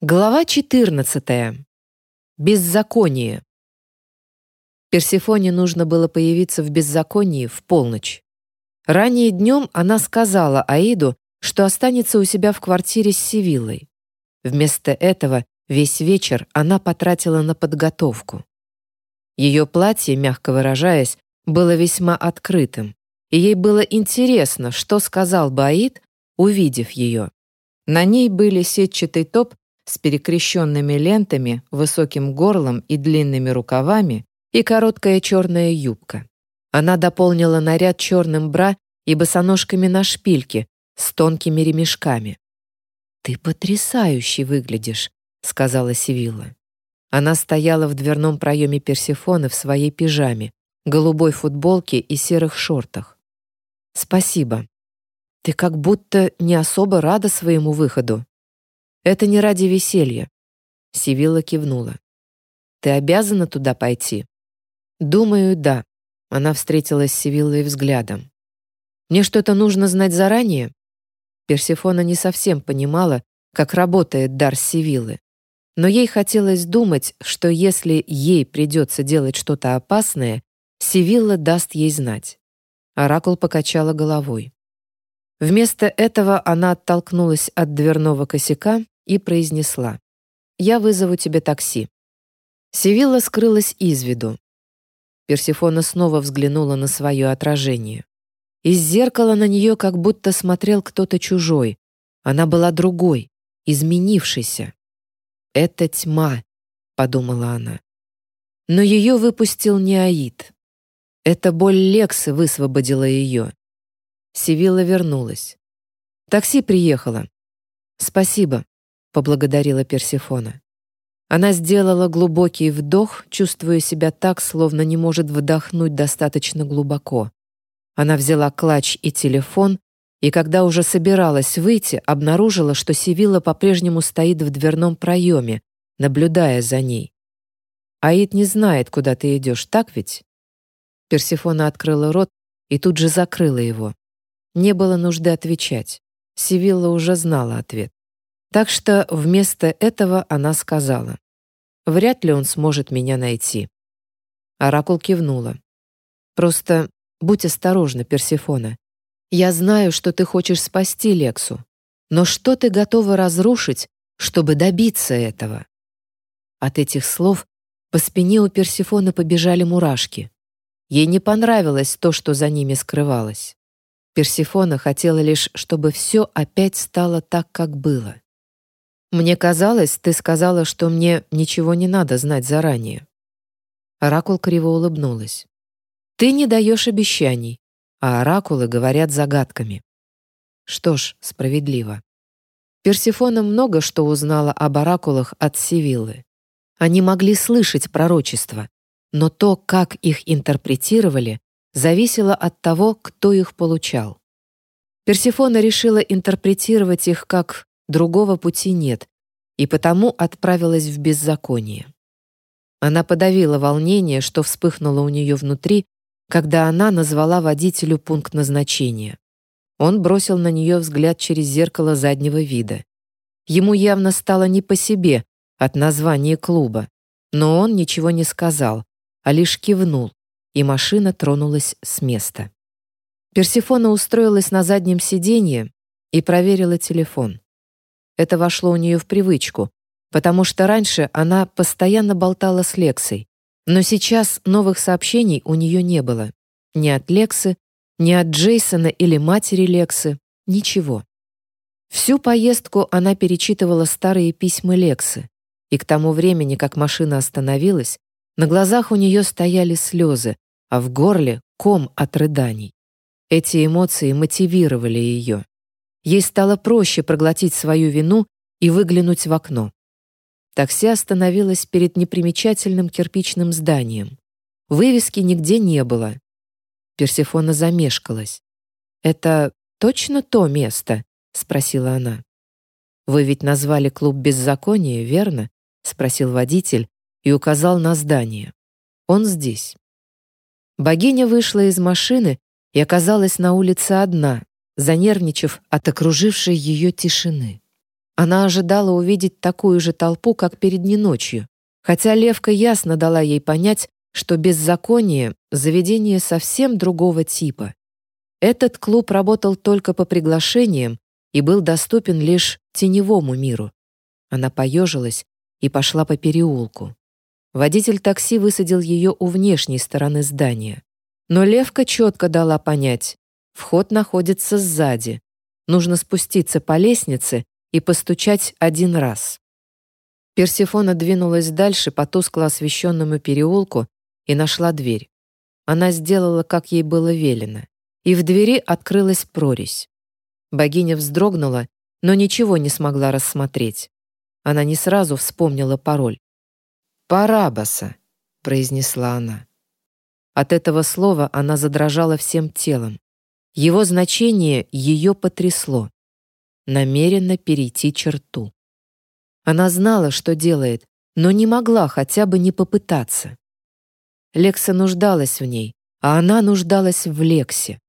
Глава 14. Беззаконие. Персефоне нужно было появиться в беззаконии в полночь. Ранее днем она сказала Аиду, что останется у себя в квартире с Сивиллой. Вместо этого весь вечер она потратила на подготовку. Ее платье, мягко выражаясь, было весьма открытым, и ей было интересно, что сказал бы Аид, увидев ее. На ней были сетчатый топ с перекрещенными лентами, высоким горлом и длинными рукавами и короткая черная юбка. Она дополнила наряд черным бра и босоножками на шпильке с тонкими ремешками. «Ты потрясающе выглядишь», — сказала Сивилла. Она стояла в дверном проеме Персефоны в своей пижаме, голубой футболке и серых шортах. «Спасибо. Ты как будто не особо рада своему выходу», это не ради веселья. Сивилла кивнула. Ты обязана туда пойти? Думаю, да. Она встретилась с Сивиллой взглядом. Мне что-то нужно знать заранее? Персефона не совсем понимала, как работает дар Сивиллы. Но ей хотелось думать, что если ей придется делать что-то опасное, Сивилла даст ей знать. Оракул покачала головой. Вместо этого она оттолкнулась от дверного косяка и произнесла «Я вызову тебе такси». Севилла скрылась из виду. Персифона снова взглянула на свое отражение. Из зеркала на нее как будто смотрел кто-то чужой. Она была другой, изменившейся. «Это тьма», — подумала она. Но ее выпустил не Аид. Эта боль Лексы высвободила ее. Севилла вернулась. «Такси приехало». «Спасибо», поблагодарила Персефона. Она сделала глубокий вдох, чувствуя себя так, словно не может вдохнуть достаточно глубоко. Она взяла клатч и телефон, и когда уже собиралась выйти, обнаружила, что Сивилла по-прежнему стоит в дверном проеме, наблюдая за ней. «Аид не знает, куда ты идешь, так ведь?» Персефона открыла рот и тут же закрыла его. Не было нужды отвечать. Сивилла уже знала ответ. Так что вместо этого она сказала, «Вряд ли он сможет меня найти». Оракул кивнула. «Просто будь осторожна, Персефона. Я знаю, что ты хочешь спасти Лексу, но что ты готова разрушить, чтобы добиться этого?» От этих слов по спине у Персефоны побежали мурашки. Ей не понравилось то, что за ними скрывалось. Персефона хотела лишь, чтобы все опять стало так, как было. Мне казалось, ты сказала, что мне ничего не надо знать заранее. Оракул криво улыбнулась. Ты не даешь обещаний, а оракулы говорят загадками. Что ж, справедливо. Персефона много что узнала об оракулах от Сивиллы. Они могли слышать пророчества, но то, как их интерпретировали, зависело от того, кто их получал. Персефона решила интерпретировать их как Другого пути нет, и потому отправилась в беззаконие. Она подавила волнение, что вспыхнуло у нее внутри, когда она назвала водителю пункт назначения. Он бросил на нее взгляд через зеркало заднего вида. Ему явно стало не по себе от названия клуба, но он ничего не сказал, а лишь кивнул, и машина тронулась с места. Персифона устроилась на заднем сиденье и проверила телефон. Это вошло у нее в привычку, потому что раньше она постоянно болтала с Лексой. Но сейчас новых сообщений у нее не было. Ни от Лексы, ни от Джейсона или матери Лексы. Ничего. Всю поездку она перечитывала старые письма Лексы. И к тому времени, как машина остановилась, на глазах у нее стояли слезы, а в горле ком от рыданий. Эти эмоции мотивировали ее. Ей стало проще проглотить свою вину и выглянуть в окно. Такси остановилось перед непримечательным кирпичным зданием. Вывески нигде не было. Персефона замешкалась. «Это точно то место?» — спросила она. «Вы ведь назвали клуб беззакония, верно?» — спросил водитель и указал на здание. «Он здесь». Богиня вышла из машины и оказалась на улице одна, занервничав от окружившей ее тишины. Она ожидала увидеть такую же толпу, как перед неночью, хотя Левка ясно дала ей понять, что беззаконие — заведение совсем другого типа. Этот клуб работал только по приглашениям и был доступен лишь теневому миру. Она поежилась и пошла по переулку. Водитель такси высадил ее у внешней стороны здания. Но Левка четко дала понять, вход находится сзади. Нужно спуститься по лестнице и постучать один раз. Персифона двинулась дальше по тускло освещенному переулку и нашла дверь. Она сделала, как ей было велено, и в двери открылась прорезь. Богиня вздрогнула, но ничего не смогла рассмотреть. Она не сразу вспомнила пароль. «Парабаса», — произнесла она. От этого слова она задрожала всем телом. Его значение ее потрясло. Намеренно перейти черту. Она знала, что делает, но не могла хотя бы не попытаться. Лекса нуждалась в ней, а она нуждалась в Лексе.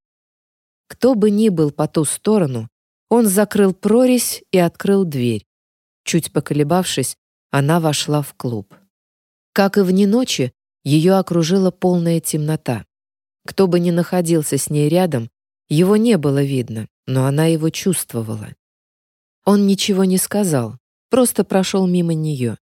Кто бы ни был по ту сторону, он закрыл прорезь и открыл дверь. Чуть поколебавшись, она вошла в клуб. Как и вне ночи, ее окружила полная темнота. Кто бы ни находился с ней рядом, его не было видно, но она его чувствовала. Он ничего не сказал, просто прошел мимо нее.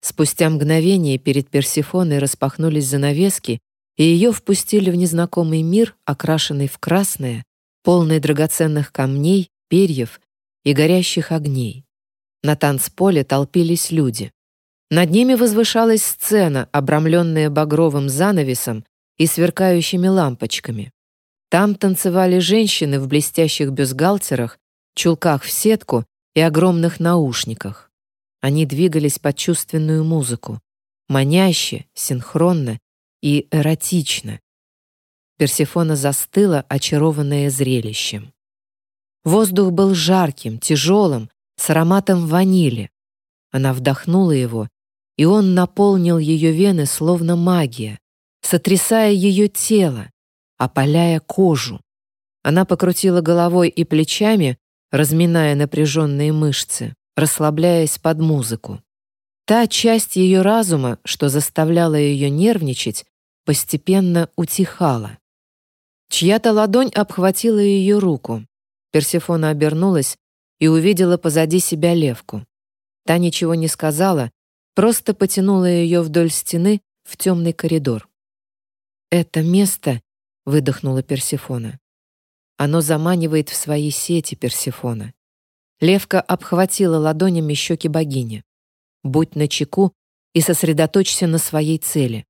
Спустя мгновение перед Персифоной распахнулись занавески, и ее впустили в незнакомый мир, окрашенный в красное, полный драгоценных камней, перьев и горящих огней. На танцполе толпились люди. Над ними возвышалась сцена, обрамленная багровым занавесом и сверкающими лампочками. Там танцевали женщины в блестящих бюстгальтерах, чулках в сетку и огромных наушниках. Они двигались под чувственную музыку, маняще, синхронно и эротично. Персефона застыла, очарованная зрелищем. Воздух был жарким, тяжелым, с ароматом ванили. Она вдохнула его, и он наполнил ее вены словно магия, сотрясая ее тело, опаляя кожу. Она покрутила головой и плечами, разминая напряженные мышцы, расслабляясь под музыку. Та часть ее разума, что заставляла ее нервничать, постепенно утихала. Чья-то ладонь обхватила ее руку. Персефона обернулась и увидела позади себя левку. Та ничего не сказала, просто потянула ее вдоль стены в темный коридор. «Это место», — выдохнула Персефона. «Оно заманивает в свои сети Персефона». Левка обхватила ладонями щеки богини. «Будь начеку и сосредоточься на своей цели.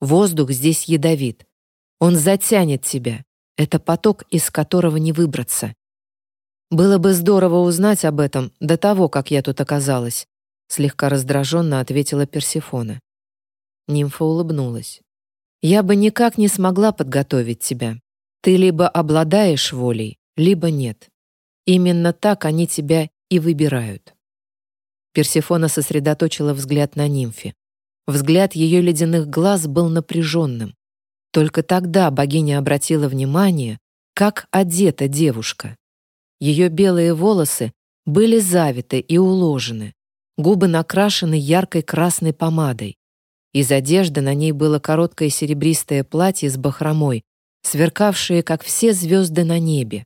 Воздух здесь ядовит. Он затянет тебя. Это поток, из которого не выбраться. Было бы здорово узнать об этом до того, как я тут оказалась, слегка раздраженно ответила Персефона. Нимфа улыбнулась. Я бы никак не смогла подготовить тебя. Ты либо обладаешь волей, либо нет. Именно так они тебя и выбирают. Персефона сосредоточила взгляд на нимфе. Взгляд ее ледяных глаз был напряженным. Только тогда богиня обратила внимание, как одета девушка. Ее белые волосы были завиты и уложены, губы накрашены яркой красной помадой. Из одежды на ней было короткое серебристое платье с бахромой, сверкавшее, как все звезды на небе.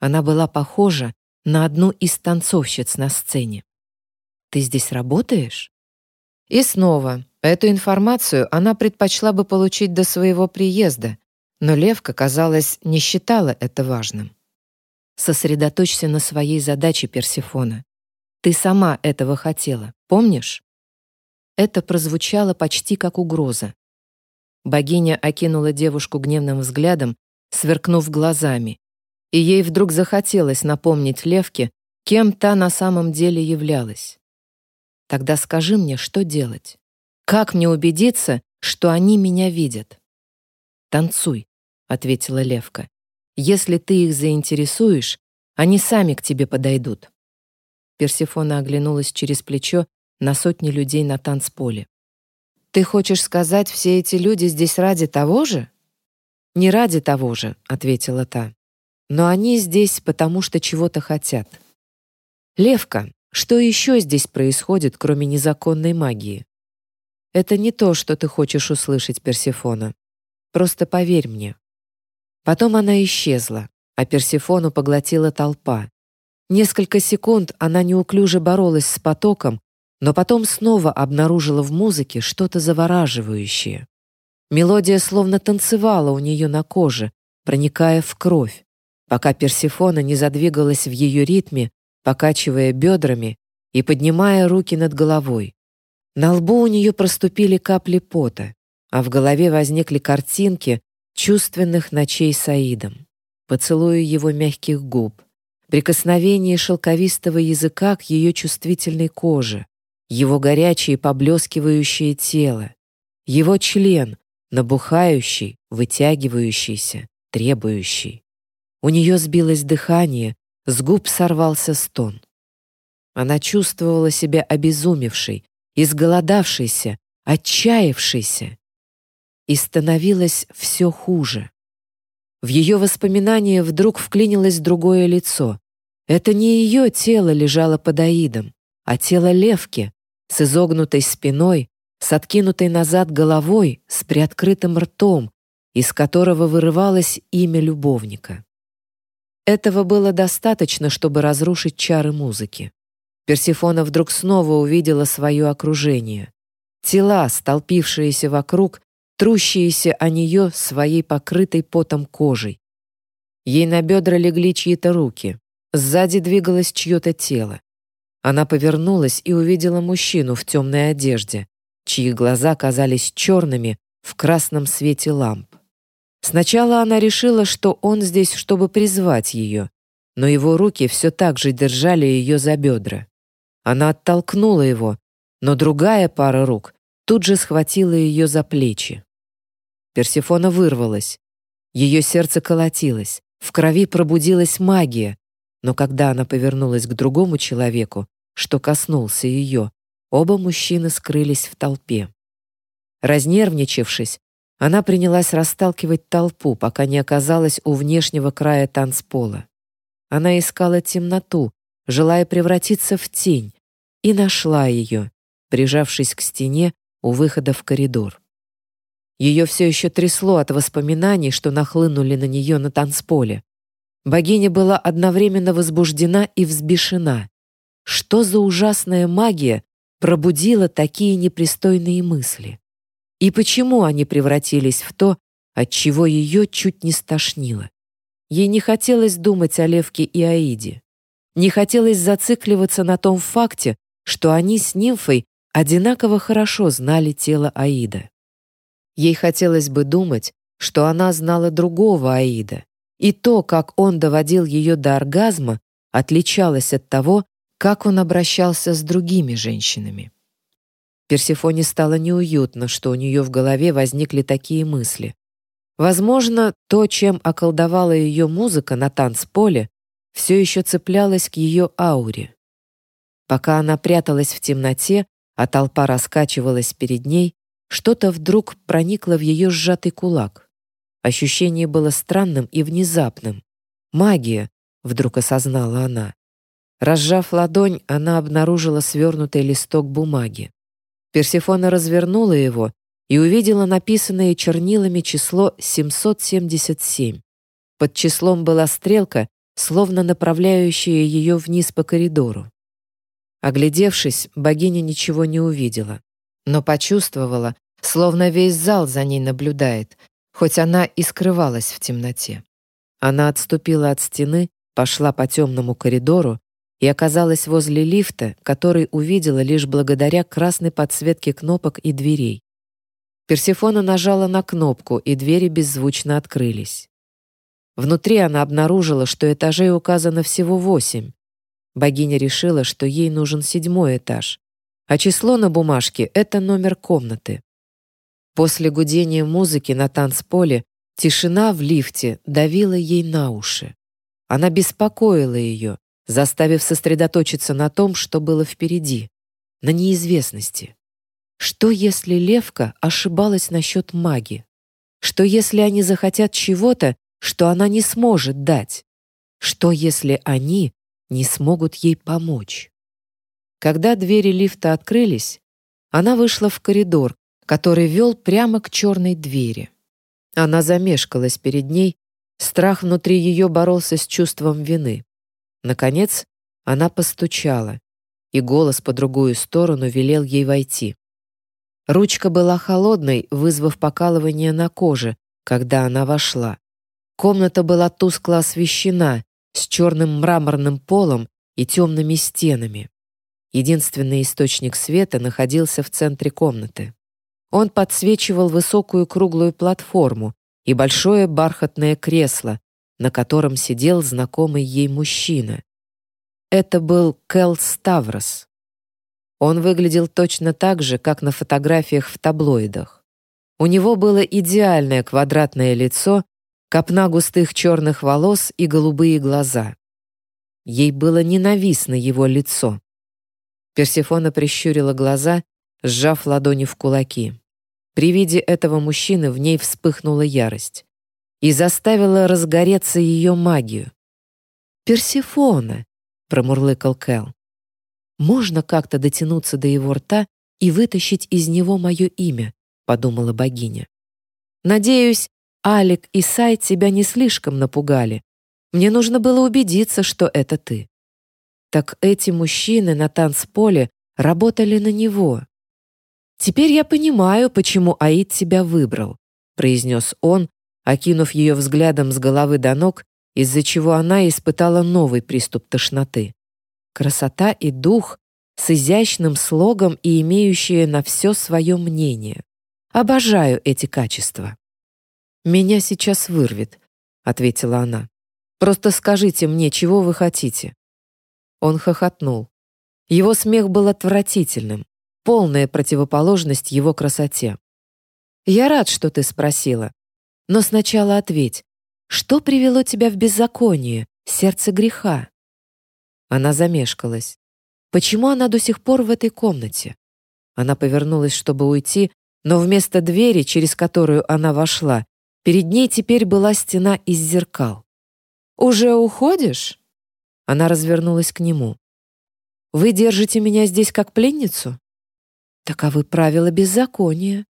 Она была похожа на одну из танцовщиц на сцене. «Ты здесь работаешь?» И снова, эту информацию она предпочла бы получить до своего приезда, но Левка, казалось, не считала это важным. Сосредоточься на своей задаче, Персефона. Ты сама этого хотела, помнишь? Это прозвучало почти как угроза. Богиня окинула девушку гневным взглядом, сверкнув глазами, и ей вдруг захотелось напомнить Левке, кем та на самом деле являлась. Тогда скажи мне, что делать? Как мне убедиться, что они меня видят? Танцуй, ответила Левка. Если ты их заинтересуешь, они сами к тебе подойдут. Персефона оглянулась через плечо на сотни людей на танцполе. Ты хочешь сказать, все эти люди здесь ради того же? Не ради того же, ответила та. Но они здесь потому что чего-то хотят. Левка, Что еще здесь происходит, кроме незаконной магии? Это не то, что ты хочешь услышать, Персефона. Просто поверь мне. Потом она исчезла, а Персефону поглотила толпа. Несколько секунд она неуклюже боролась с потоком, но потом снова обнаружила в музыке что-то завораживающее. Мелодия словно танцевала у нее на коже, проникая в кровь, пока Персефона не задвигалась в ее ритме, покачивая бедрами и поднимая руки над головой. На лбу у нее проступили капли пота, а в голове возникли картинки чувственных ночей с Аидом, поцелуя его мягких губ, прикосновение шелковистого языка к ее чувствительной коже, его горячее поблескивающее тело, его член, набухающий, вытягивающийся, требующий. У нее сбилось дыхание, с губ сорвался стон. Она чувствовала себя обезумевшей, изголодавшейся, отчаявшейся. И становилось все хуже. В ее воспоминания вдруг вклинилось другое лицо. Это не ее тело лежало под Аидом, а тело Левки с изогнутой спиной, с откинутой назад головой, с приоткрытым ртом, из которого вырывалось имя любовника. Этого было достаточно, чтобы разрушить чары музыки. Персифона вдруг снова увидела свое окружение. Тела, столпившиеся вокруг, трущиеся о нее своей покрытой потом кожей. Ей на бедра легли чьи-то руки. Сзади двигалось чье-то тело. Она повернулась и увидела мужчину в темной одежде, чьи глаза казались черными в красном свете ламп. Сначала она решила, что он здесь, чтобы призвать ее, но его руки все так же держали ее за бедра. Она оттолкнула его, но другая пара рук тут же схватила ее за плечи. Персефона вырвалась. Ее сердце колотилось, в крови пробудилась магия, но когда она повернулась к другому человеку, что коснулся ее, оба мужчины скрылись в толпе. Разнервничавшись, она принялась расталкивать толпу, пока не оказалась у внешнего края танцпола. Она искала темноту, желая превратиться в тень, и нашла ее, прижавшись к стене у выхода в коридор. Ее все еще трясло от воспоминаний, что нахлынули на нее на танцполе. Богиня была одновременно возбуждена и взбешена. Что за ужасная магия пробудила такие непристойные мысли? И почему они превратились в то, от чего ее чуть не стошнило? Ей не хотелось думать о Левке и Аиде. Не хотелось зацикливаться на том факте, что они с нимфой одинаково хорошо знали тело Аида. Ей хотелось бы думать, что она знала другого Аида, и то, как он доводил ее до оргазма, отличалось от того, как он обращался с другими женщинами. Персефоне стало неуютно, что у нее в голове возникли такие мысли. Возможно, то, чем околдовала ее музыка на танцполе, все еще цеплялось к ее ауре. Пока она пряталась в темноте, а толпа раскачивалась перед ней, что-то вдруг проникло в ее сжатый кулак. Ощущение было странным и внезапным. «Магия», — вдруг осознала она. Разжав ладонь, она обнаружила свернутый листок бумаги. Персефона развернула его и увидела написанное чернилами число 777. Под числом была стрелка, словно направляющая ее вниз по коридору. Оглядевшись, богиня ничего не увидела, но почувствовала, словно весь зал за ней наблюдает, хоть она и скрывалась в темноте. Она отступила от стены, пошла по темному коридору и оказалась возле лифта, который увидела лишь благодаря красной подсветке кнопок и дверей. Персефона нажала на кнопку, и двери беззвучно открылись. Внутри она обнаружила, что этажей указано всего восемь, Богиня решила, что ей нужен седьмой этаж, а число на бумажке — это номер комнаты. После гудения музыки на танцполе тишина в лифте давила ей на уши. Она беспокоила ее, заставив сосредоточиться на том, что было впереди, на неизвестности. Что если Левка ошибалась насчет маги? Что если они захотят чего-то, что она не сможет дать? Что если они не смогут ей помочь. Когда двери лифта открылись, она вышла в коридор, который вел прямо к черной двери. Она замешкалась перед ней, страх внутри ее боролся с чувством вины. Наконец, она постучала, и голос по другую сторону велел ей войти. Ручка была холодной, вызвав покалывание на коже, когда она вошла. Комната была тускло освещена, с черным мраморным полом и темными стенами. Единственный источник света находился в центре комнаты. Он подсвечивал высокую круглую платформу и большое бархатное кресло, на котором сидел знакомый ей мужчина. Это был Кэл Ставрос. Он выглядел точно так же, как на фотографиях в таблоидах. У него было идеальное квадратное лицо, копна густых черных волос и голубые глаза. Ей было ненавистно его лицо. Персефона прищурила глаза, сжав ладони в кулаки. При виде этого мужчины в ней вспыхнула ярость и заставила разгореться ее магию. «Персефона!» — промурлыкал Кэл. «Можно как-то дотянуться до его рта и вытащить из него мое имя», — подумала богиня. «Надеюсь, Алик и Сай тебя не слишком напугали. Мне нужно было убедиться, что это ты». Так эти мужчины на танцполе работали на него. «Теперь я понимаю, почему Аид тебя выбрал», произнес он, окинув ее взглядом с головы до ног, из-за чего она испытала новый приступ тошноты. Красота и дух с изящным слогом и имеющие на все свое мнение. Обожаю эти качества. «Меня сейчас вырвет», — ответила она. «Просто скажите мне, чего вы хотите?» Он хохотнул. Его смех был отвратительным полная противоположность его красоте. «Я рад, что ты спросила. Но сначала ответь, что привело тебя в беззаконие, сердце греха?» Она замешкалась. Почему она до сих пор в этой комнате? Она повернулась, чтобы уйти, но вместо двери, через которую она вошла, перед ней теперь была стена из зеркал. «Уже уходишь?» Она развернулась к нему. «Вы держите меня здесь как пленницу?» Таковы правила беззакония.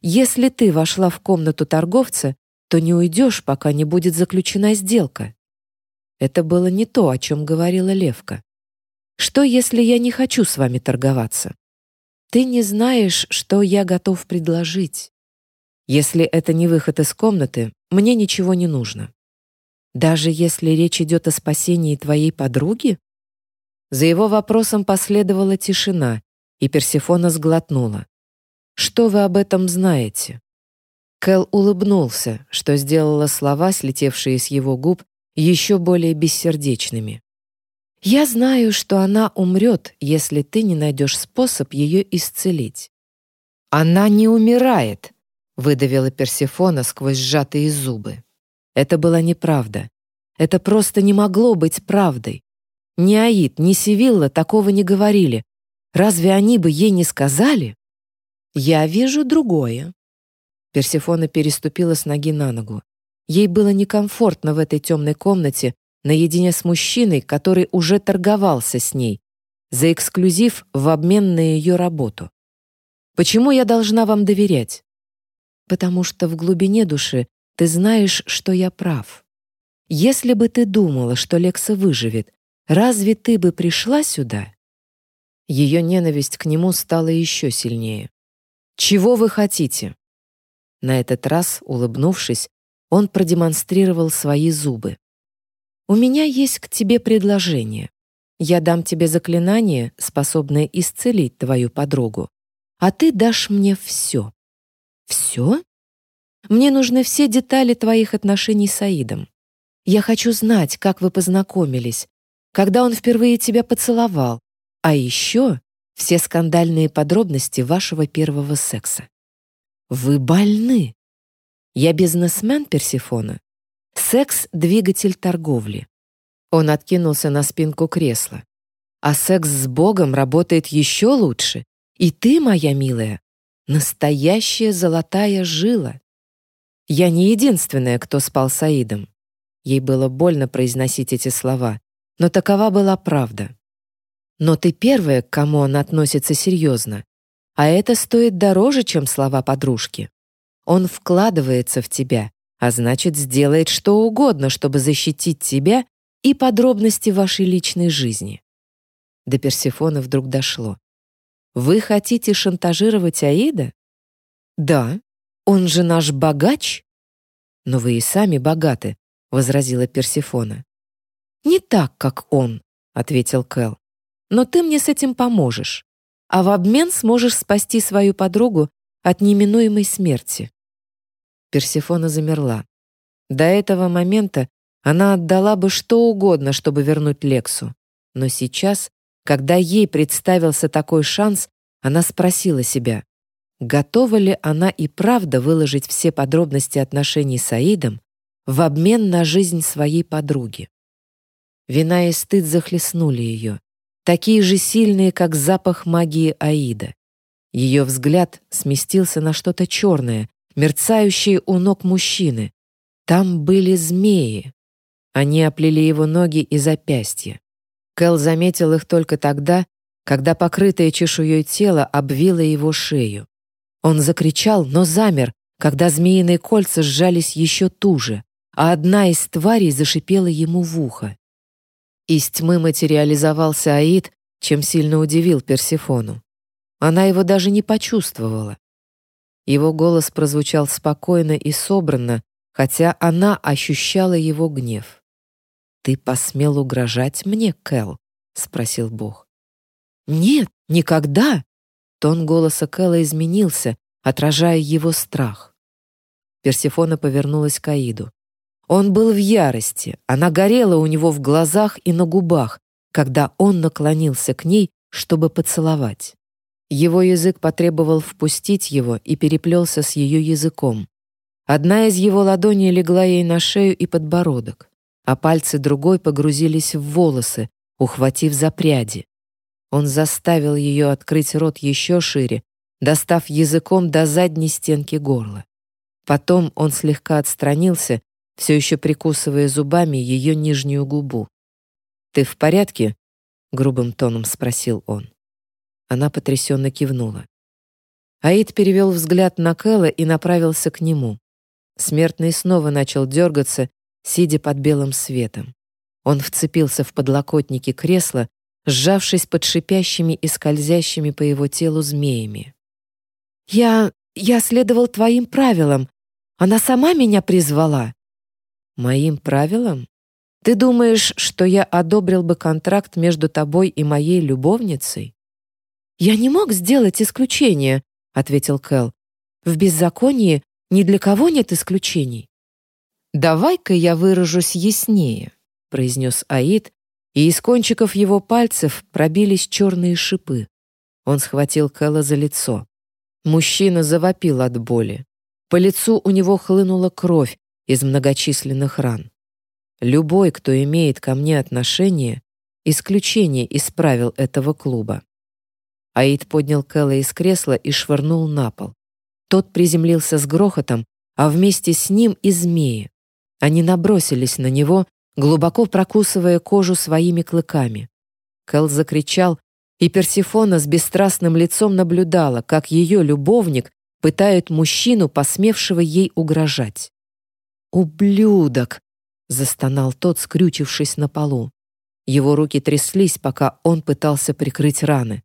Если ты вошла в комнату торговца, то не уйдешь, пока не будет заключена сделка. Это было не то, о чем говорила Левка. Что, если я не хочу с вами торговаться? Ты не знаешь, что я готов предложить. Если это не выход из комнаты, мне ничего не нужно. Даже если речь идет о спасении твоей подруги? За его вопросом последовала тишина, и Персефона сглотнула. «Что вы об этом знаете?» Кэл улыбнулся, что сделало слова, слетевшие с его губ, еще более бессердечными. «Я знаю, что она умрет, если ты не найдешь способ ее исцелить». «Она не умирает!» — выдавила Персефона сквозь сжатые зубы. Это была неправда. Это просто не могло быть правдой. Ни Аид, ни Сивилла такого не говорили, Разве они бы ей не сказали? Я вижу другое. Персефона переступила с ноги на ногу. Ей было некомфортно в этой темной комнате наедине с мужчиной, который уже торговался с ней, за эксклюзив в обмен на ее работу. Почему я должна вам доверять? Потому что в глубине души ты знаешь, что я прав. Если бы ты думала, что Лекса выживет, разве ты бы пришла сюда? Ее ненависть к нему стала еще сильнее. «Чего вы хотите?» На этот раз, улыбнувшись, он продемонстрировал свои зубы. «У меня есть к тебе предложение. Я дам тебе заклинание, способное исцелить твою подругу, а ты дашь мне все». «Все?» «Мне нужны все детали твоих отношений с Аидом. Я хочу знать, как вы познакомились, когда он впервые тебя поцеловал, а еще все скандальные подробности вашего первого секса. Вы больны. Я бизнесмен Персифона. Секс — двигатель торговли. Он откинулся на спинку кресла. А секс с Богом работает еще лучше. И ты, моя милая, настоящая золотая жила. Я не единственная, кто спал с Аидом. Ей было больно произносить эти слова, но такова была правда. Но ты первая, к кому он относится серьезно. А это стоит дороже, чем слова подружки. Он вкладывается в тебя, а значит, сделает что угодно, чтобы защитить тебя и подробности вашей личной жизни. До Персефона вдруг дошло. Вы хотите шантажировать Аида? Да. Он же наш богач. Но вы и сами богаты, возразила Персефона. Не так, как он, ответил Кэл. Но ты мне с этим поможешь а в обмен сможешь спасти свою подругу от неминуемой смерти. Персефона замерла. До этого момента она отдала бы что угодно, чтобы вернуть Лексу. Но сейчас, когда ей представился такой шанс, она спросила себя, готова ли она и правда выложить все подробности отношений с Аидом в обмен на жизнь своей подруги. Вина и стыд захлестнули ее такие же сильные, как запах магии Аида. Ее взгляд сместился на что-то черное, мерцающее у ног мужчины. Там были змеи. Они оплели его ноги и запястья. Кэл заметил их только тогда, когда покрытое чешуей тело обвило его шею. Он закричал, но замер, когда змеиные кольца сжались еще туже, а одна из тварей зашипела ему в ухо. Из тьмы материализовался Аид, чем сильно удивил Персефону. Она его даже не почувствовала. Его голос прозвучал спокойно и собранно, хотя она ощущала его гнев. «Ты посмел угрожать мне, Кэл?» — спросил Бог. «Нет, никогда!» Тон голоса Кэла изменился, отражая его страх. Персефона повернулась к Аиду. Он был в ярости, она горела у него в глазах и на губах, когда он наклонился к ней, чтобы поцеловать. Его язык потребовал впустить его и переплелся с ее языком. Одна из его ладоней легла ей на шею и подбородок, а пальцы другой погрузились в волосы, ухватив за пряди. Он заставил ее открыть рот еще шире, достав языком до задней стенки горла. Потом он слегка отстранился все еще прикусывая зубами ее нижнюю губу. «Ты в порядке?» — грубым тоном спросил он. Она потрясенно кивнула. Аид перевел взгляд на Кэлла и направился к нему. Смертный снова начал дергаться, сидя под белым светом. Он вцепился в подлокотники кресла, сжавшись под шипящими и скользящими по его телу змеями. «Я... я следовал твоим правилам. Она сама меня призвала», Моим правилам? Ты думаешь, что я одобрил бы контракт между тобой и моей любовницей? Я не мог сделать исключение, ответил Кэл. В беззаконии ни для кого нет исключений. Давай-ка я выражусь яснее, произнес Аид, и из кончиков его пальцев пробились черные шипы. Он схватил Кэла за лицо. Мужчина завопил от боли. По лицу у него хлынула кровь, из многочисленных ран. Любой, кто имеет ко мне отношение, исключение из правил этого клуба. Аид поднял Кэлла из кресла и швырнул на пол. Тот приземлился с грохотом, а вместе с ним и змеи. Они набросились на него, глубоко прокусывая кожу своими клыками. Кэл закричал, и Персифона с бесстрастным лицом наблюдала, как ее любовник пытает мужчину, посмевшего ей угрожать. «Ублюдок!» — застонал тот, скрючившись на полу. Его руки тряслись, пока он пытался прикрыть раны.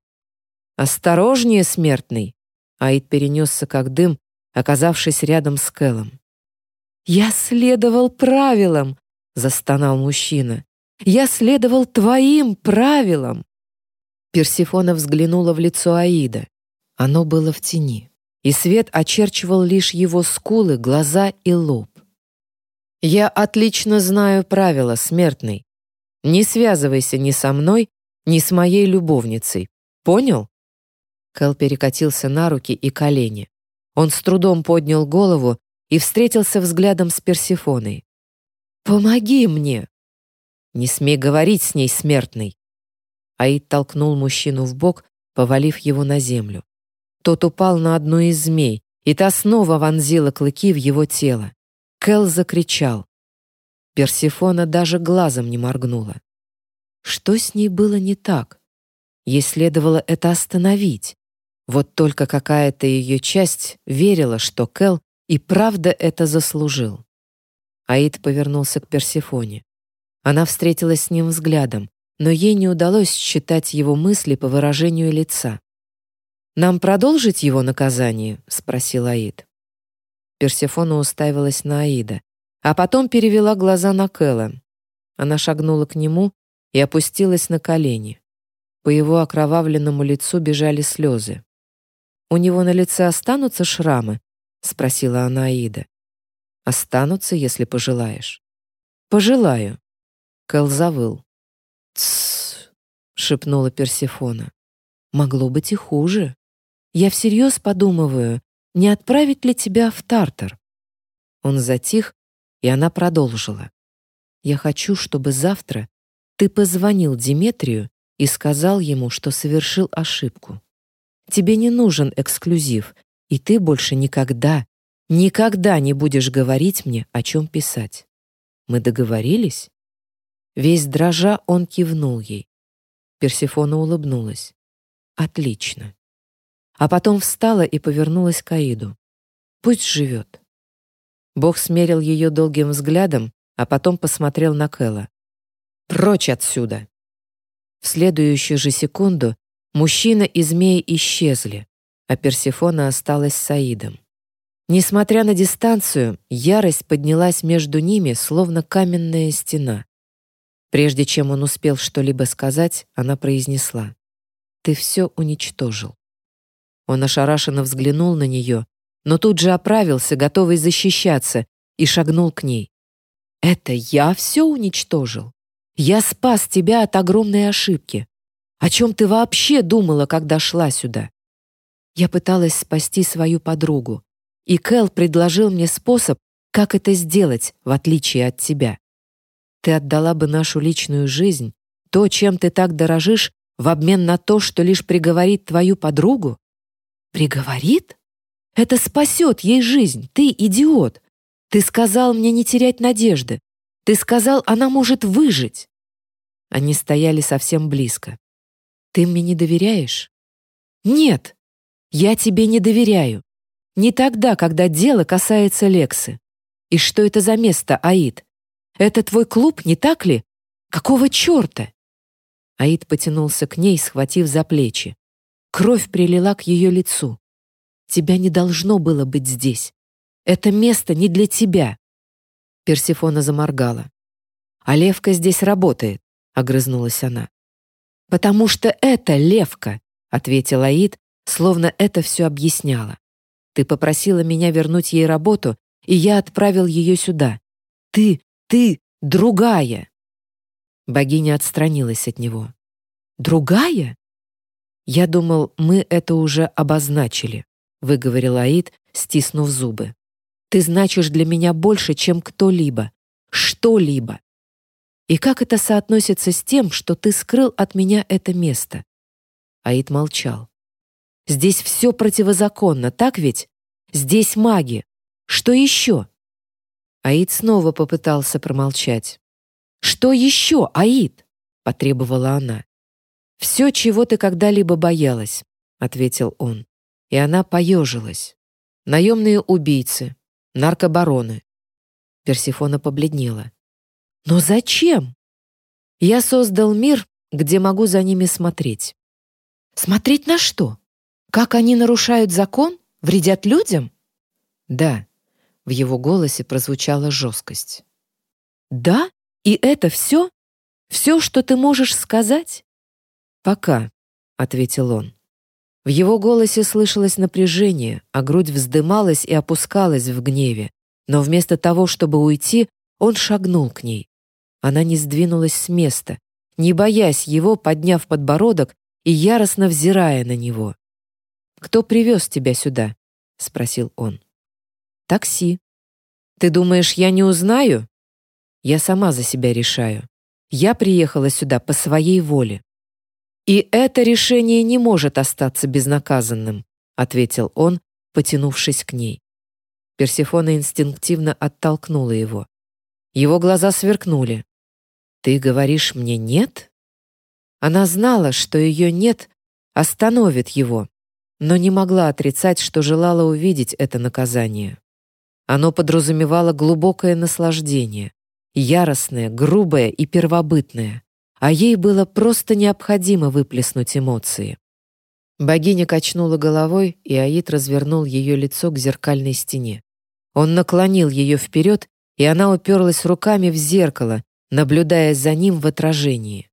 «Осторожнее, смертный!» Аид перенесся как дым, оказавшись рядом с Кэлом. «Я следовал правилам!» — застонал мужчина. «Я следовал твоим правилам!» Персифона взглянула в лицо Аида. Оно было в тени, и свет очерчивал лишь его скулы, глаза и лоб. Я отлично знаю правила, смертный. Не связывайся ни со мной, ни с моей любовницей. Понял? Кэл перекатился на руки и колени. Он с трудом поднял голову и встретился взглядом с Персефоной. «Помоги мне!» «Не смей говорить с ней, смертный!» Аид толкнул мужчину в бок, повалив его на землю. Тот упал на одну из змей, и та снова вонзила клыки в его тело. Кэл закричал. Персифона даже глазом не моргнула. Что с ней было не так? Ей следовало это остановить. Вот только какая-то ее часть верила, что Кэл и правда это заслужил. Аид повернулся к Персефоне. Она встретилась с ним взглядом, но ей не удалось считать его мысли по выражению лица. «Нам продолжить его наказание?» — спросил Аид. Персефона уставилась на Аида, а потом перевела глаза на Кэла. Она шагнула к нему и опустилась на колени. По его окровавленному лицу бежали слезы. «У него на лице останутся шрамы?» — спросила она Аида. «Останутся, если пожелаешь». «Пожелаю», Кэл завыл. «Тссс», — шепнула Персефона. «Могло быть и хуже. Я всерьез подумываю, не отправить ли тебя в Тартар?» Он затих, и она продолжила. «Я хочу, чтобы завтра ты позвонил Диметрию и сказал ему, что совершил ошибку. Тебе не нужен эксклюзив, и ты больше никогда, никогда не будешь говорить мне, о чем писать. Мы договорились?» Весь дрожа он кивнул ей. Персефона улыбнулась. «Отлично». А потом встала и повернулась к Аиду. «Пусть живет». Бог смерил ее долгим взглядом, а потом посмотрел на Кэла. «Прочь отсюда!» В следующую же секунду мужчина и змеи исчезли, а Персефона осталась с Аидом. Несмотря на дистанцию, ярость поднялась между ними, словно каменная стена. Прежде чем он успел что-либо сказать, она произнесла. «Ты все уничтожил». Он ошарашенно взглянул на нее, но тут же оправился, готовый защищаться, и шагнул к ней. «Это я все уничтожил? Я спас тебя от огромной ошибки. О чем ты вообще думала, когда шла сюда?» Я пыталась спасти свою подругу, и Кэл предложил мне способ, как это сделать, в отличие от тебя. Ты отдала бы нашу личную жизнь, то, чем ты так дорожишь, в обмен на то, что лишь приговорит твою подругу? Приговорит? Это спасет ей жизнь, ты идиот. Ты сказал мне не терять надежды. Ты сказал, она может выжить. Они стояли совсем близко. Ты мне не доверяешь? Нет, я тебе не доверяю. Не тогда, когда дело касается Лексы. И что это за место, Аид? Это твой клуб, не так ли? Какого черта?» Аид потянулся к ней, схватив за плечи. Кровь прилила к ее лицу. «Тебя не должно было быть здесь. Это место не для тебя». Персифона заморгала. «А Левка здесь работает», — огрызнулась она. «Потому что это Левка», — ответил Аид, словно это все объясняло. «Ты попросила меня вернуть ей работу, и я отправил ее сюда. Ты ты другая!» Богиня отстранилась от него. «Другая?» «Я думал, мы это уже обозначили», — выговорил Аид, стиснув зубы. «Ты значишь для меня больше, чем кто-либо, что-либо. И как это соотносится с тем, что ты скрыл от меня это место?» Аид молчал. «Здесь все противозаконно, так ведь? Здесь маги. Что еще?» Аид снова попытался промолчать. «Что еще, Аид?» — потребовала она. «Все, чего ты когда-либо боялась», — ответил он. И она поежилась. «Наемные убийцы, наркобароны». Персифона побледнела. «Но зачем?» «Я создал мир, где могу за ними смотреть». «Смотреть на что? Как они нарушают закон? Вредят людям?» «Да», в его голосе прозвучала жесткость. «Да? И это все? Все, что ты можешь сказать?» «Пока», — ответил он. В его голосе слышалось напряжение, а грудь вздымалась и опускалась в гневе. Но вместо того, чтобы уйти, он шагнул к ней. Она не сдвинулась с места, не боясь его, подняв подбородок и яростно взирая на него. «Кто привез тебя сюда?» — спросил он. Такси. Ты думаешь, я не узнаю? Я сама за себя решаю. Я приехала сюда по своей воле. И это решение не может остаться безнаказанным, ответил он, потянувшись к ней. Персефона инстинктивно оттолкнула его. Его глаза сверкнули. «Ты говоришь мне нет?» Она знала, что ее «нет» остановит его, но не могла отрицать, что желала увидеть это наказание. Оно подразумевало глубокое наслаждение, яростное, грубое и первобытное, а ей было просто необходимо выплеснуть эмоции. Богиня качнула головой, и Аид развернул ее лицо к зеркальной стене. Он наклонил ее вперед, и она уперлась руками в зеркало, наблюдая за ним в отражении.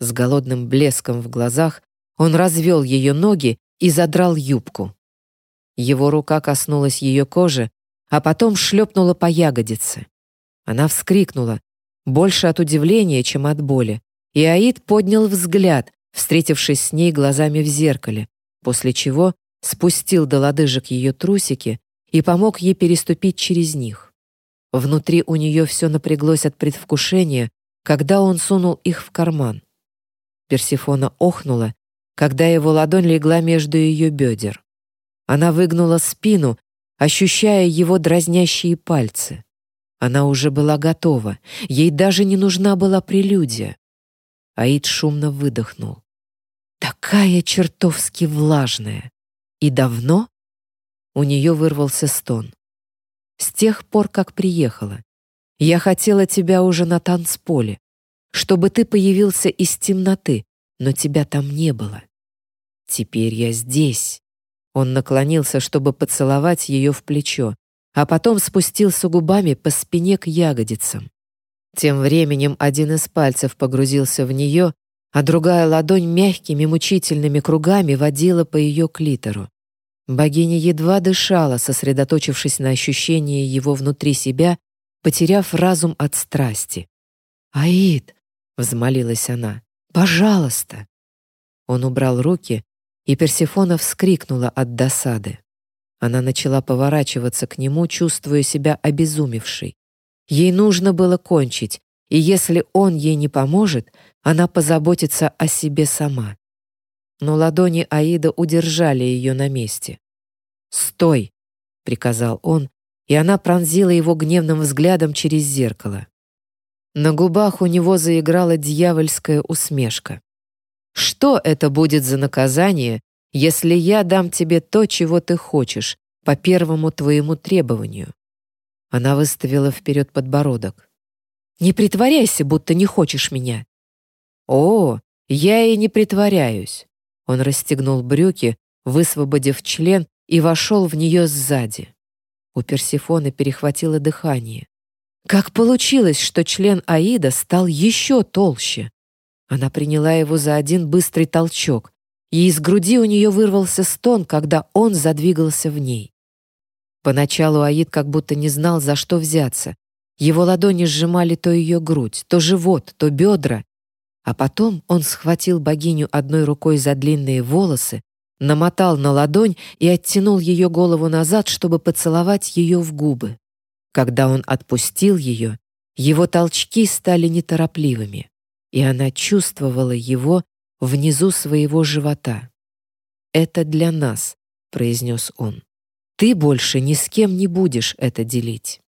С голодным блеском в глазах он развел ее ноги и задрал юбку. Его рука коснулась ее кожи, а потом шлепнула по ягодице. Она вскрикнула, больше от удивления, чем от боли, и Аид поднял взгляд, встретившись с ней глазами в зеркале, после чего спустил до лодыжек ее трусики и помог ей переступить через них. Внутри у нее все напряглось от предвкушения, когда он сунул их в карман. Персифона охнула, когда его ладонь легла между ее бедер. Она выгнула спину, ощущая его дразнящие пальцы. Она уже была готова, ей даже не нужна была прелюдия. Аид шумно выдохнул. Такая чертовски влажная. И давно? У нее вырвался стон. С тех пор, как приехала. Я хотела тебя уже на танцполе, чтобы ты появился из темноты, но тебя там не было. Теперь я здесь. Он наклонился, чтобы поцеловать ее в плечо, а потом спустился губами по спине к ягодицам. Тем временем один из пальцев погрузился в нее, а другая ладонь мягкими мучительными кругами водила по ее клитору. Богиня едва дышала, сосредоточившись на ощущении его внутри себя, потеряв разум от страсти. «Аид!» — взмолилась она. «Пожалуйста!» Он убрал руки, и Персефона вскрикнула от досады. Она начала поворачиваться к нему, чувствуя себя обезумевшей. Ей нужно было кончить, и если он ей не поможет, она позаботится о себе сама. Но ладони Аида удержали ее на месте. «Стой!» — приказал он, и она пронзила его гневным взглядом через зеркало. На губах у него заиграла дьявольская усмешка. «Что это будет за наказание, если я дам тебе то, чего ты хочешь, по первому твоему требованию?» Она выставила вперед подбородок. «Не притворяйся, будто не хочешь меня». «О, я и не притворяюсь». Он расстегнул брюки, высвободив член, и вошел в нее сзади. У Персифоны перехватило дыхание. Как получилось, что член Аида стал еще толще? Она приняла его за один быстрый толчок, и из груди у нее вырвался стон, когда он задвигался в ней. Поначалу Аид как будто не знал, за что взяться. Его ладони сжимали то ее грудь, то живот, то бедра. А потом он схватил богиню одной рукой за длинные волосы, намотал на ладонь и оттянул ее голову назад, чтобы поцеловать ее в губы. Когда он отпустил ее, его толчки стали неторопливыми, и она чувствовала его внизу своего живота. «Это для нас», — произнес он. Ты больше ни с кем не будешь это делить».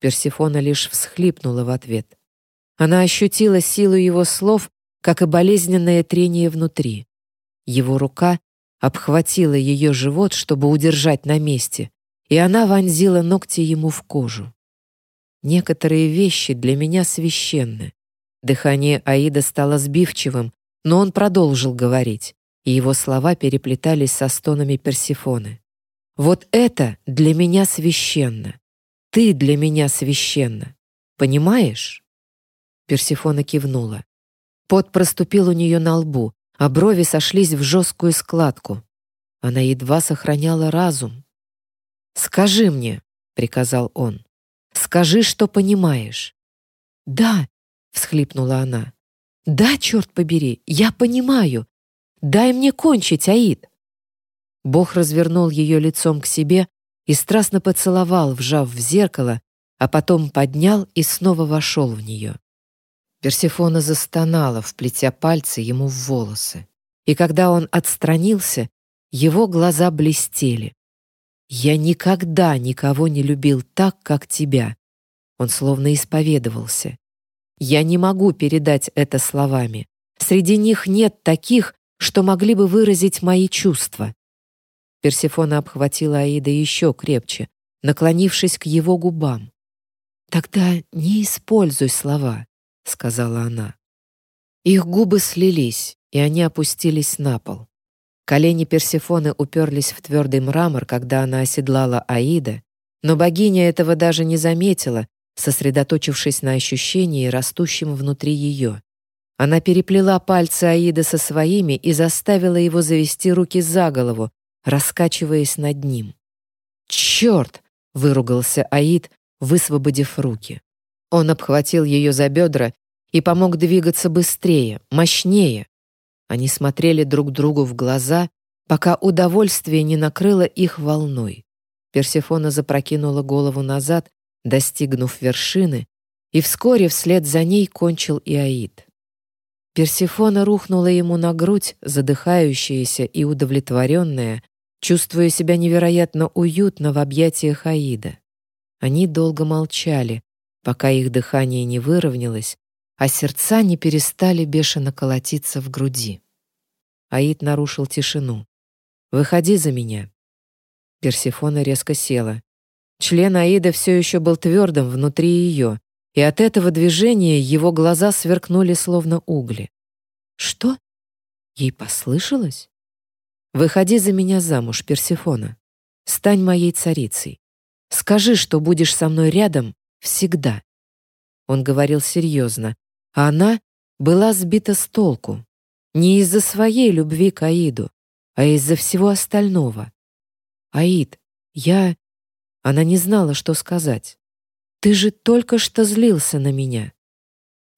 Персифона лишь всхлипнула в ответ. Она ощутила силу его слов, как и болезненное трение внутри. Его рука обхватила ее живот, чтобы удержать на месте, и она вонзила ногти ему в кожу. Некоторые вещи для меня священны. Дыхание Аида стало сбивчивым, но он продолжил говорить, и его слова переплетались со стонами Персифоны. Вот это для меня священно. Ты для меня священна. Понимаешь?» Персифона кивнула. Пот проступил у нее на лбу, а брови сошлись в жесткую складку. Она едва сохраняла разум. «Скажи мне», — приказал он, — «скажи, что понимаешь». «Да», — всхлипнула она. «Да, черт побери, я понимаю. Дай мне кончить, Аид». Бог развернул ее лицом к себе и страстно поцеловал, вжав в зеркало, а потом поднял и снова вошел в нее. Персефона застонала, вплетя пальцы ему в волосы. И когда он отстранился, его глаза блестели. «Я никогда никого не любил так, как тебя», он словно исповедовался. «Я не могу передать это словами. Среди них нет таких, что могли бы выразить мои чувства. Персефона обхватила Аида еще крепче, наклонившись к его губам. «Тогда не используй слова», — сказала она. Их губы слились, и они опустились на пол. Колени Персефоны уперлись в твердый мрамор, когда она оседлала Аида, но богиня этого даже не заметила, сосредоточившись на ощущении, растущем внутри ее. Она переплела пальцы Аида со своими и заставила его завести руки за голову, раскачиваясь над ним. «Черт!» — выругался Аид, высвободив руки. Он обхватил ее за бедра и помог двигаться быстрее, мощнее. Они смотрели друг другу в глаза, пока удовольствие не накрыло их волной. Персефона запрокинула голову назад, достигнув вершины, и вскоре вслед за ней кончил и Аид. Персефона рухнула ему на грудь, задыхающаяся и удовлетворенная, чувствуя себя невероятно уютно в объятиях Аида. Они долго молчали, пока их дыхание не выровнялось, а сердца не перестали бешено колотиться в груди. Аид нарушил тишину. «Выходи за меня». Персефона резко села. Член Аида все еще был твердым внутри ее, и от этого движения его глаза сверкнули словно угли. «Что?» Ей послышалось? «Выходи за меня замуж, Персефона. Стань моей царицей. Скажи, что будешь со мной рядом всегда». Он говорил серьезно, а она была сбита с толку. Не из-за своей любви к Аиду, а из-за всего остального. «Аид, я...» Она не знала, что сказать. «Ты же только что злился на меня».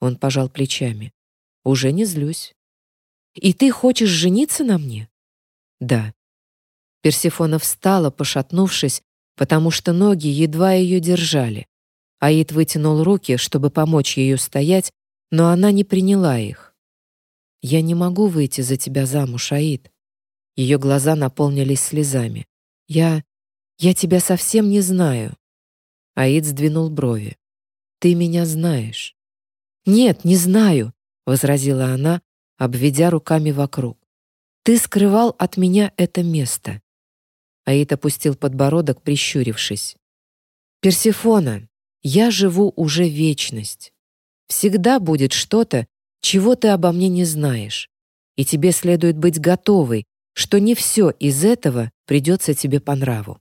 Он пожал плечами. «Уже не злюсь». «И ты хочешь жениться на мне?» «Да». Персифона встала, пошатнувшись, потому что ноги едва ее держали. Аид вытянул руки, чтобы помочь ее стоять, но она не приняла их. «Я не могу выйти за тебя замуж, Аид». Ее глаза наполнились слезами. «Я... я тебя совсем не знаю». Аид сдвинул брови. «Ты меня знаешь». «Нет, не знаю», — возразила она, обведя руками вокруг. «Ты скрывал от меня это место». Аид опустил подбородок, прищурившись. «Персифона, я живу уже вечность. Всегда будет что-то, чего ты обо мне не знаешь, и тебе следует быть готовой, что не все из этого придется тебе по нраву.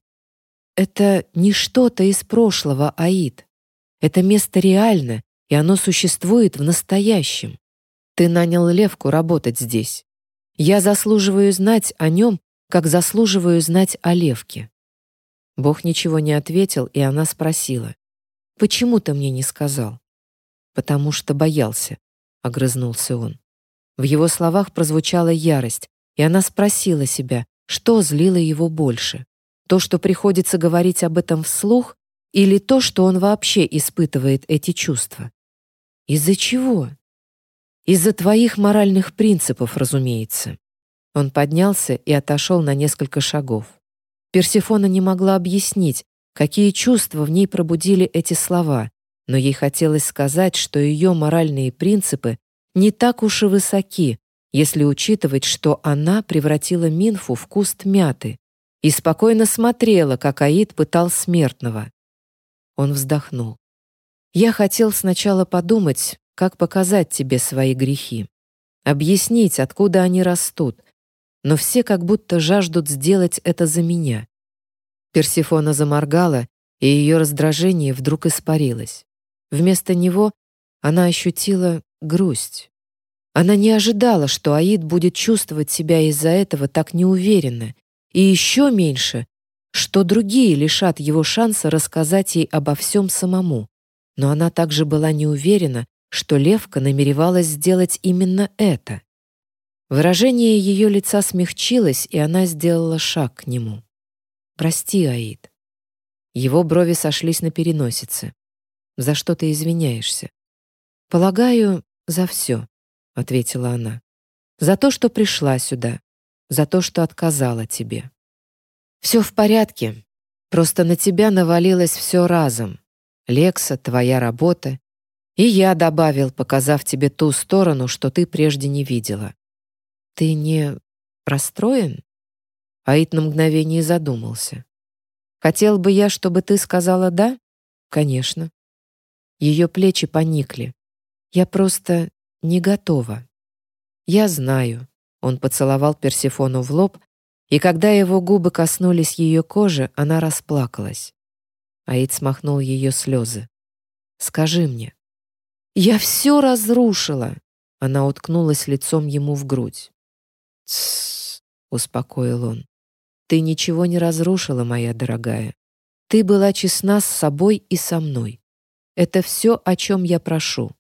Это не что-то из прошлого, Аид. Это место реально, и оно существует в настоящем. Ты нанял Левку работать здесь. Я заслуживаю знать о нем, как заслуживаю знать о Левке». Бог ничего не ответил, и она спросила, «Почему ты мне не сказал?» «Потому что боялся», — огрызнулся он. В его словах прозвучала ярость, и она спросила себя, что злило его больше. То, что приходится говорить об этом вслух, или то, что он вообще испытывает эти чувства? Из-за чего? Из-за твоих моральных принципов, разумеется. Он поднялся и отошел на несколько шагов. Персефона не могла объяснить, какие чувства в ней пробудили эти слова, но ей хотелось сказать, что ее моральные принципы не так уж и высоки, если учитывать, что она превратила Минфу в куст мяты и спокойно смотрела, как Аид пытал смертного. Он вздохнул. «Я хотел сначала подумать, как показать тебе свои грехи, объяснить, откуда они растут, но все как будто жаждут сделать это за меня». Персифона заморгала, и ее раздражение вдруг испарилось. Вместо него она ощутила грусть. Она не ожидала, что Аид будет чувствовать себя из-за этого так неуверенно, и еще меньше, что другие лишат его шанса рассказать ей обо всем самому. Но она также была не уверена, что Левка намеревалась сделать именно это. Выражение ее лица смягчилось, и она сделала шаг к нему. «Прости, Аид». Его брови сошлись на переносице. За что ты извиняешься? Полагаю, за все, ответила она. За то, что пришла сюда, за то, что отказала тебе. Все в порядке. Просто на тебя навалилось все разом. Лекса, твоя работа. И я добавил, показав тебе ту сторону, что ты прежде не видела. Ты не расстроен? Аид на мгновение задумался. Хотел бы я, чтобы ты сказала «да»? Конечно. Ее плечи поникли. Я просто не готова. Я знаю. Он поцеловал Персефону в лоб, и когда его губы коснулись ее кожи, она расплакалась. Аид смахнул ее слезы. «Скажи мне». «Я все разрушила!» Она уткнулась лицом ему в грудь. «Тссс», — успокоил он. «Ты ничего не разрушила, моя дорогая. Ты была честна с собой и со мной. Это все, о чем я прошу.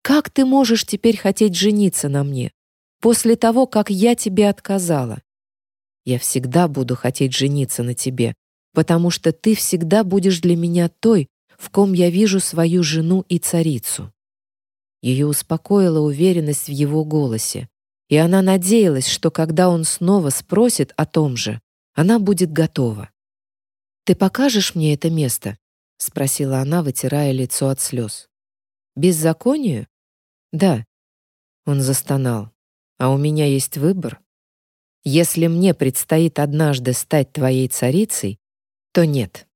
Как ты можешь теперь хотеть жениться на мне, после того, как я тебе отказала? Я всегда буду хотеть жениться на тебе, потому что ты всегда будешь для меня той, в ком я вижу свою жену и царицу». Ее успокоила уверенность в его голосе, и она надеялась, что когда он снова спросит о том же, она будет готова. «Ты покажешь мне это место?» — спросила она, вытирая лицо от слез. «Беззаконию?» «Да». Он застонал. «А у меня есть выбор. Если мне предстоит однажды стать твоей царицей, то нет.